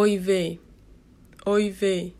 Oi, vê. Oi, vê.